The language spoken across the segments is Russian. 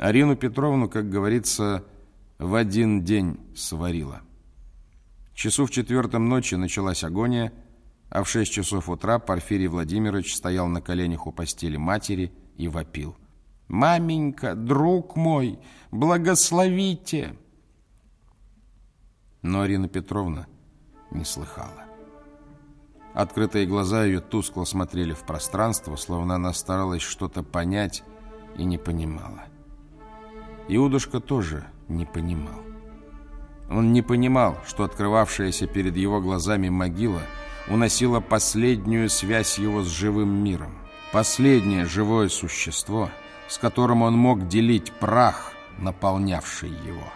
Арину Петровну, как говорится, в один день сварила. Часу в четвертом ночи началась агония, а в шесть часов утра Порфирий Владимирович стоял на коленях у постели матери и вопил. «Маменька, друг мой, благословите!» Но Арина Петровна не слыхала. Открытые глаза ее тускло смотрели в пространство, словно она старалась что-то понять и не понимала. Иудушка тоже не понимал. Он не понимал, что открывавшаяся перед его глазами могила уносила последнюю связь его с живым миром. Последнее живое существо, с которым он мог делить прах, наполнявший его.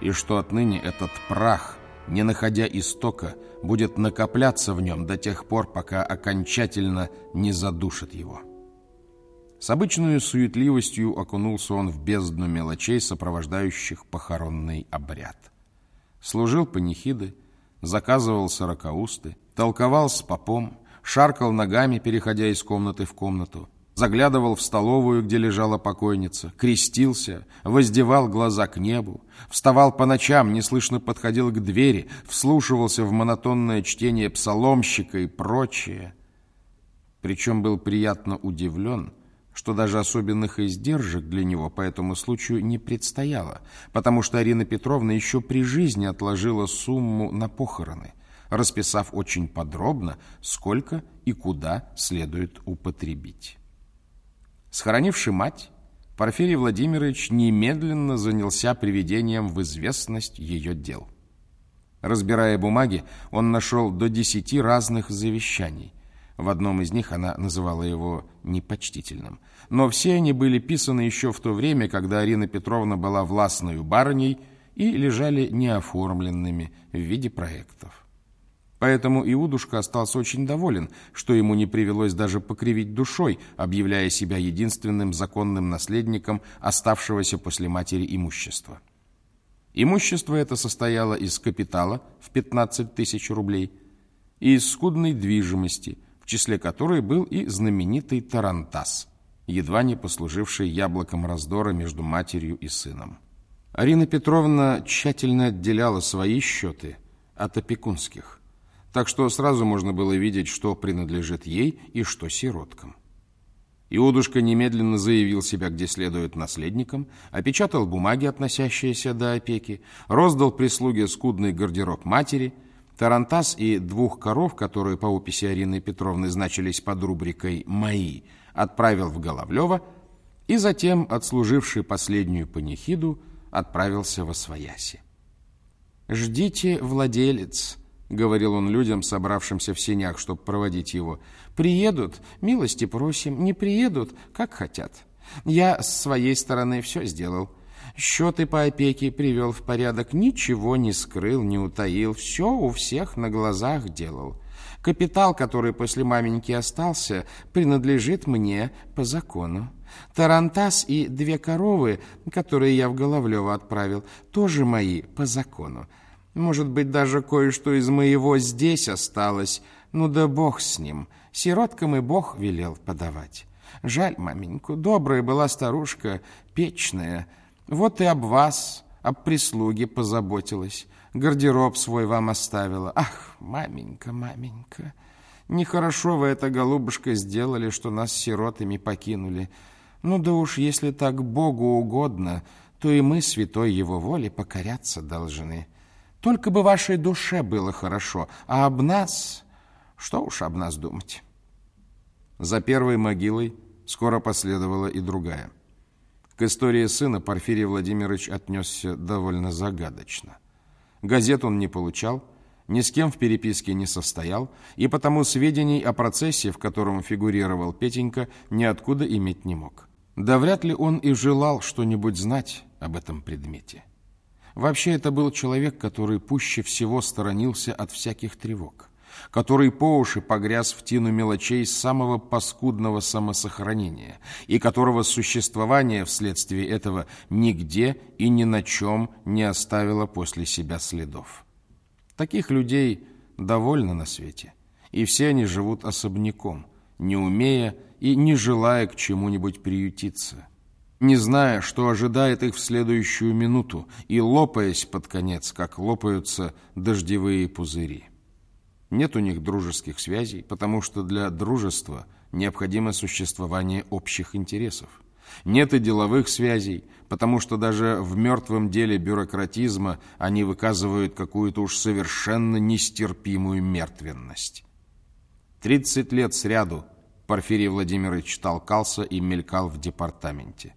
И что отныне этот прах, не находя истока, будет накопляться в нем до тех пор, пока окончательно не задушит его. С обычной суетливостью окунулся он в бездну мелочей, сопровождающих похоронный обряд. Служил панихиды, заказывал сорокаусты, толковал с попом, шаркал ногами, переходя из комнаты в комнату, заглядывал в столовую, где лежала покойница, крестился, воздевал глаза к небу, вставал по ночам, неслышно подходил к двери, вслушивался в монотонное чтение псаломщика и прочее. Причем был приятно удивлен – что даже особенных издержек для него по этому случаю не предстояло, потому что Арина Петровна еще при жизни отложила сумму на похороны, расписав очень подробно, сколько и куда следует употребить. Схоронивший мать, Порфирий Владимирович немедленно занялся приведением в известность ее дел. Разбирая бумаги, он нашел до десяти разных завещаний, в одном из них она называла его непочтительным. Но все они были писаны еще в то время, когда Арина Петровна была властной барыней и лежали неоформленными в виде проектов. Поэтому Иудушка остался очень доволен, что ему не привелось даже покривить душой, объявляя себя единственным законным наследником оставшегося после матери имущества. Имущество это состояло из капитала в 15 тысяч рублей и из скудной движимости – числе которой был и знаменитый Тарантас, едва не послуживший яблоком раздора между матерью и сыном. Арина Петровна тщательно отделяла свои счеты от опекунских, так что сразу можно было видеть, что принадлежит ей и что сироткам. Иудушка немедленно заявил себя где следует наследником, опечатал бумаги, относящиеся до опеки, роздал прислуге скудный гардероб матери – Тарантас и двух коров, которые по описи Арины Петровны значились под рубрикой «Мои», отправил в Головлево и затем, отслуживший последнюю панихиду, отправился во Свояси. «Ждите, владелец», — говорил он людям, собравшимся в сенях, чтобы проводить его. «Приедут, милости просим, не приедут, как хотят. Я с своей стороны все сделал». Счеты по опеке привел в порядок, ничего не скрыл, не утаил, все у всех на глазах делал. Капитал, который после маменьки остался, принадлежит мне по закону. Тарантас и две коровы, которые я в Головлево отправил, тоже мои по закону. Может быть, даже кое-что из моего здесь осталось. Ну да бог с ним. Сироткам и бог велел подавать. Жаль маменьку, добрая была старушка, печная, вот и об вас, об прислуге позаботилась. Гардероб свой вам оставила. Ах, маменька, маменька, нехорошо вы это, голубушка, сделали, что нас сиротами покинули. Ну да уж, если так Богу угодно, то и мы святой Его воле покоряться должны. Только бы вашей душе было хорошо, а об нас... Что уж об нас думать? За первой могилой скоро последовала и другая. К истории сына Порфирий Владимирович отнесся довольно загадочно. Газет он не получал, ни с кем в переписке не состоял, и потому сведений о процессе, в котором фигурировал Петенька, ниоткуда иметь не мог. Да вряд ли он и желал что-нибудь знать об этом предмете. Вообще это был человек, который пуще всего сторонился от всяких тревог который по уши погряз в тину мелочей самого паскудного самосохранения и которого существование вследствие этого нигде и ни на чем не оставило после себя следов. Таких людей довольно на свете, и все они живут особняком, не умея и не желая к чему-нибудь приютиться. не зная, что ожидает их в следующую минуту, и лопаясь под конец, как лопаются дождевые пузыри. Нет у них дружеских связей, потому что для дружества необходимо существование общих интересов. Нет и деловых связей, потому что даже в мертвом деле бюрократизма они выказывают какую-то уж совершенно нестерпимую мертвенность. Тридцать лет сряду Порфирий Владимирович толкался и мелькал в департаменте.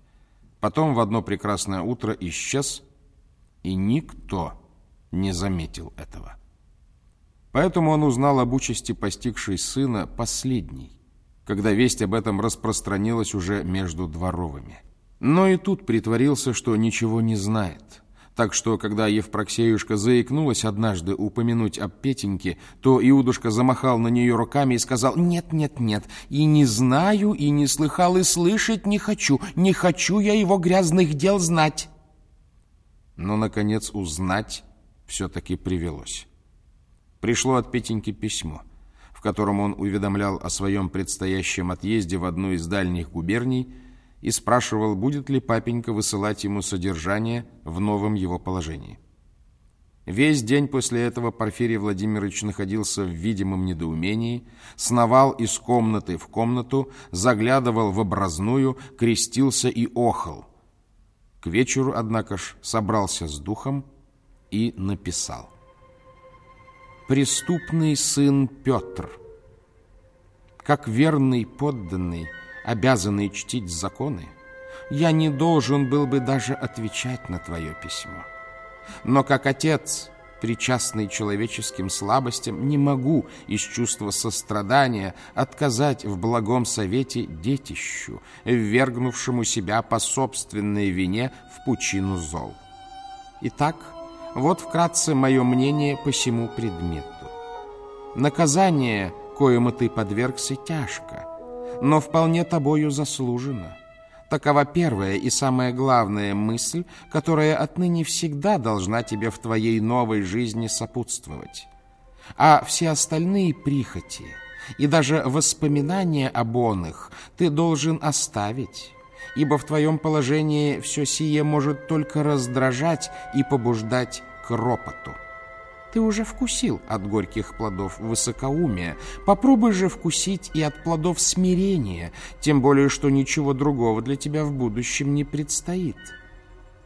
Потом в одно прекрасное утро исчез, и никто не заметил этого. Поэтому он узнал об участи постигшей сына последний, когда весть об этом распространилась уже между дворовыми. Но и тут притворился, что ничего не знает. Так что, когда Евпроксеюшка заикнулась однажды упомянуть об Петеньке, то Иудушка замахал на нее руками и сказал «Нет, нет, нет, и не знаю, и не слыхал, и слышать не хочу, не хочу я его грязных дел знать». Но, наконец, узнать все-таки привелось пришло от Петеньки письмо, в котором он уведомлял о своем предстоящем отъезде в одну из дальних губерний и спрашивал, будет ли папенька высылать ему содержание в новом его положении. Весь день после этого Порфирий Владимирович находился в видимом недоумении, сновал из комнаты в комнату, заглядывал в образную, крестился и охал. К вечеру, однако ж, собрался с духом и написал преступный сын Петр. Как верный подданный, обязанный чтить законы, я не должен был бы даже отвечать на твое письмо. Но как отец, причастный человеческим слабостям, не могу из чувства сострадания отказать в благом совете детищу, ввергнувшему себя по собственной вине в пучину зол. Итак, вот вкратце мое мнение по всему предмету. Наказание, коему ты подвергся, тяжко, но вполне тобою заслужено. Такова первая и самая главная мысль, которая отныне всегда должна тебе в твоей новой жизни сопутствовать. А все остальные прихоти и даже воспоминания об оных ты должен оставить, ибо в твоем положении все сие может только раздражать и побуждать к ропоту. Ты уже вкусил от горьких плодов высокоумия. Попробуй же вкусить и от плодов смирения, тем более, что ничего другого для тебя в будущем не предстоит.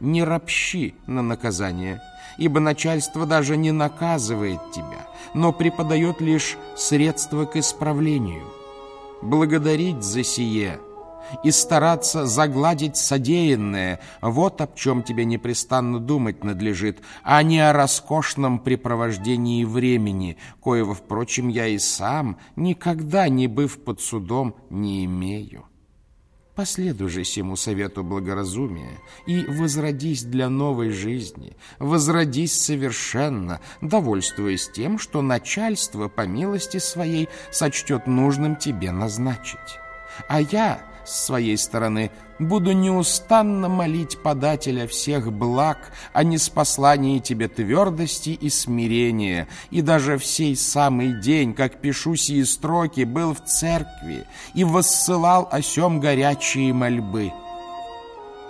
Не ропщи на наказание, ибо начальство даже не наказывает тебя, но преподает лишь средства к исправлению. Благодарить за сие – и стараться загладить содеянное. Вот об чем тебе непрестанно думать надлежит, а не о роскошном препровождении времени, коего, впрочем, я и сам, никогда не быв под судом, не имею. Последуй же сему совету благоразумия и возродись для новой жизни, возродись совершенно, довольствуясь тем, что начальство по милости своей сочтет нужным тебе назначить. А я с своей стороны. Буду неустанно молить подателя всех благ, не с посланием тебе твердости и смирения, и даже в сей самый день, как пишу сии строки, был в церкви и воссылал о сем горячие мольбы.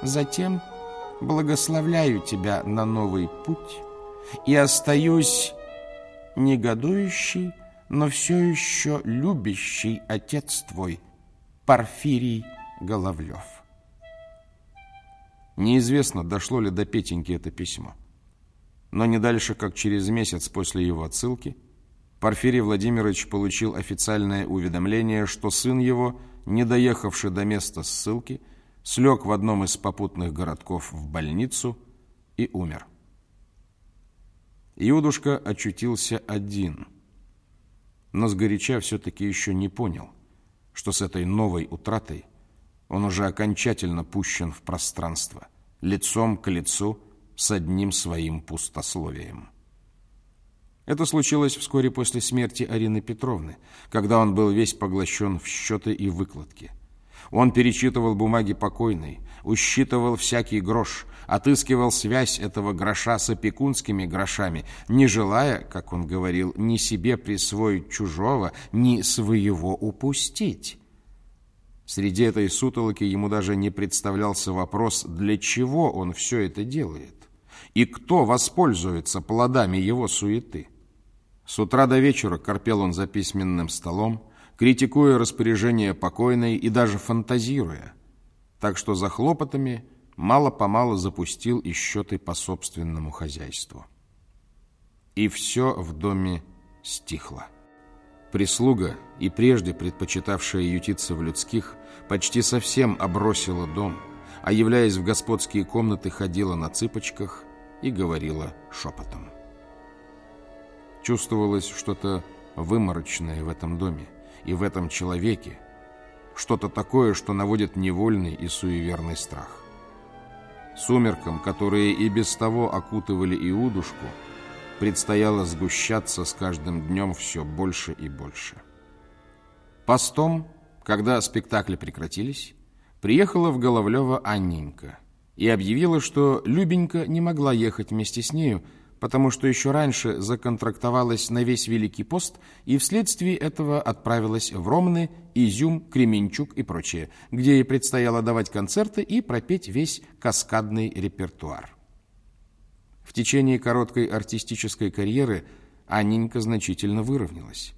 Затем благословляю тебя на новый путь и остаюсь негодующий, но все еще любящий отец твой, Порфирий Головлев. Неизвестно, дошло ли до Петеньки это письмо. Но не дальше, как через месяц после его отсылки, Порфирий Владимирович получил официальное уведомление, что сын его, не доехавший до места ссылки, слег в одном из попутных городков в больницу и умер. Иудушка очутился один, но сгоряча все-таки еще не понял, что с этой новой утратой он уже окончательно пущен в пространство, лицом к лицу с одним своим пустословием. Это случилось вскоре после смерти Арины Петровны, когда он был весь поглощен в счеты и выкладки. Он перечитывал бумаги покойной, усчитывал всякий грош, отыскивал связь этого гроша с опекунскими грошами, не желая, как он говорил, ни себе присвоить чужого, ни своего упустить. Среди этой сутолоки ему даже не представлялся вопрос, для чего он все это делает и кто воспользуется плодами его суеты. С утра до вечера корпел он за письменным столом, критикуя распоряжение покойной и даже фантазируя, так что за хлопотами мало-помалу запустил и счеты по собственному хозяйству. И все в доме стихло. Прислуга, и прежде предпочитавшая ютиться в людских, почти совсем обросила дом, а, являясь в господские комнаты, ходила на цыпочках и говорила шепотом. Чувствовалось что-то выморочное в этом доме и в этом человеке, что-то такое, что наводит невольный и суеверный страх. Сумеркам, которые и без того окутывали Иудушку, предстояло сгущаться с каждым днем все больше и больше. Постом, когда спектакли прекратились, приехала в Головлево Анненька и объявила, что Любенька не могла ехать вместе с нею, потому что еще раньше законтрактовалась на весь Великий пост и вследствие этого отправилась в Ромны, Изюм, Кременчук и прочее, где ей предстояло давать концерты и пропеть весь каскадный репертуар. В течение короткой артистической карьеры Анненька значительно выровнялась.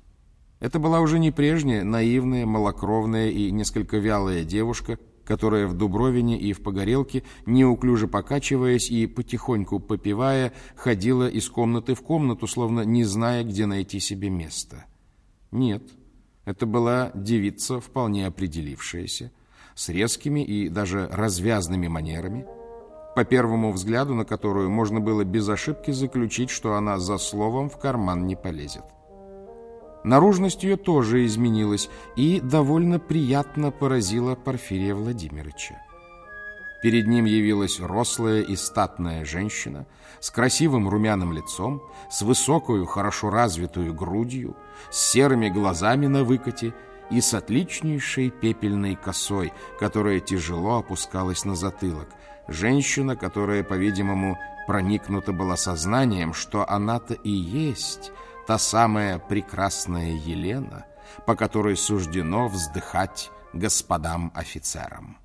Это была уже не прежняя наивная, малокровная и несколько вялая девушка – которая в Дубровине и в Погорелке, неуклюже покачиваясь и потихоньку попивая, ходила из комнаты в комнату, словно не зная, где найти себе место. Нет, это была девица, вполне определившаяся, с резкими и даже развязными манерами, по первому взгляду на которую можно было без ошибки заключить, что она за словом в карман не полезет. Наружность ее тоже изменилась и довольно приятно поразила Порфирия Владимировича. Перед ним явилась рослая и статная женщина с красивым румяным лицом, с высокую, хорошо развитую грудью, с серыми глазами на выкате и с отличнейшей пепельной косой, которая тяжело опускалась на затылок. Женщина, которая, по-видимому, проникнута была сознанием, что она-то и есть та самая прекрасная Елена, по которой суждено вздыхать господам офицерам.